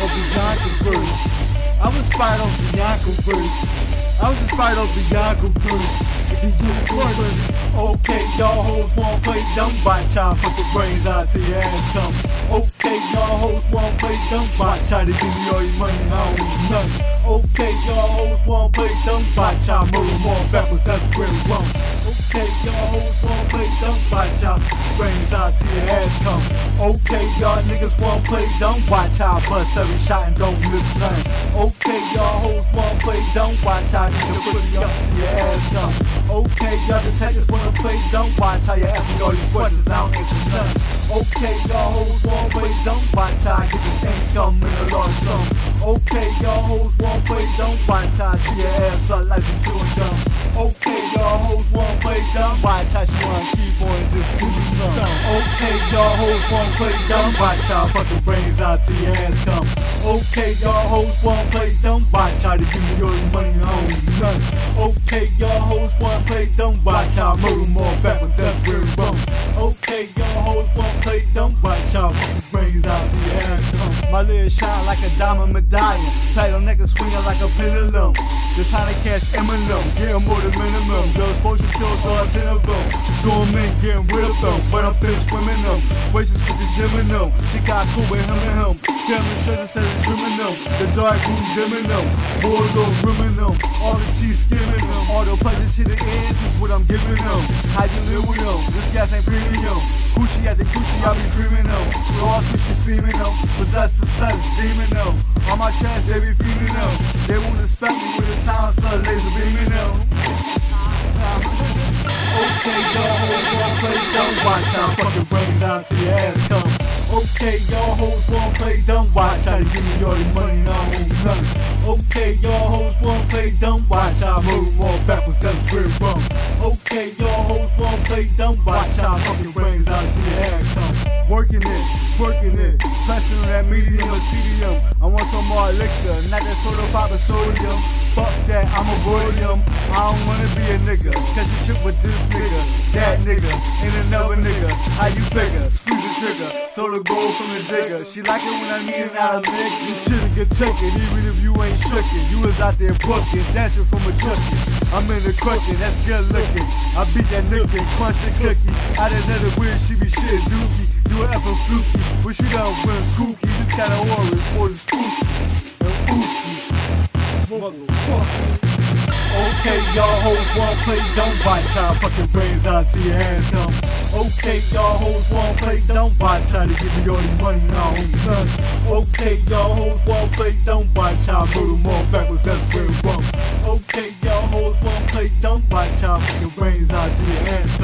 of the Yonkers I was inspired off the Yonkers I was inspired off the Yonkers Okay, y'all hoes won't play dumb. By child, put the brains out to your ass come. Okay, y'all hoes won't play dumb. By try to give me all your money, I don't need nothing. Okay, y'all hoes won't play dumb. By child, murder more backwards, that's where we wrong. Okay, y'all hoes won't play dumb. By child, brains out your ass come. Okay, y'all niggas won't play dumb by child, bust every shot and don't miss nothing. Okay, y'all hoes won't play dumb by child, niggas put me up to your ass come. Okay, y'all detectives wanna play dumb watch how you ask me all these questions, I don't answer none. Okay, y'all hoes won't play dumb watch how I get this income in a large sum. Okay, y'all hoes won't play dumb watch how I see your ass up like you chewing gum. Okay, dumb watch how she keep on just doing some. Okay, y'all hoes won't play dumb watch how fucking brains out till your ass come. Okay, y'all hoes won't play dumb watch how to give me all your money, need none. Okay, y'all hoes won't play dumb watch how murder more back with that real bum. Okay, y'all hoes won't play dumb watch how brains out come. My shine like a diamond medallion, title neck swinging like a pendulum. Just trying to catch Eminem, getting more than minimum. The exposure kills all ten of them. Doing men, getting rid of them, but I'm been swimming them. Wages with the gym in them. She got cool with him and him. Family should have them. The dark room on rimming them. All the teeth skimming them. All the pleasure shit the ends is what I'm giving them. How you live with them? This gas ain't premium. Gucci at the Gucci, I be creaming them. All sushi feeding them. Possessive sex, demon them. On my chest, they be feeding them. They won't expect me with a sound, so laser beaming them. Okay, y'all won't play dumb watch how fucking bring down to your ass come. Okay, y'all hoes won't play dumb watch how to give me all your money, I own nothing. Okay, y'all hoes won't play dumb watch I move more backwards, that's where wrong. Okay, y'all hoes won't play dumb watch how fucking brains out to your ass. Working it, working it, pressing on that medium or tedium. I want some more liquor, not that soda pop and sodium. Fuck that, I'm avoiding I don't wanna be a nigga. Catch a shit with this nigga, that nigga, and another nigga. How you figure? The trigger, throw the gold from the digger. She like it when I need it out of lick. You shouldn't get taken, even if you ain't shookin'. You was out there booking, dancing from a chuckin'. I'm in the cooking, that's good looking. I beat that nigga, crunch the cookie. Out another weird, she be shit dookie. You a effing fluky, but she done went kooky. This kind of war is more than spooky and ooky. Okay, y'all hoes won't play don't bite, to fucking brains out to your ass come. Okay, y'all hoes won't play don't bite, try to give me all the money, now I'm done. Okay, y'all hoes won't play don't bite, try murder more backwards, that's where it's wrong. Okay, y'all hoes won't play don't bite, try fucking brains out to your ass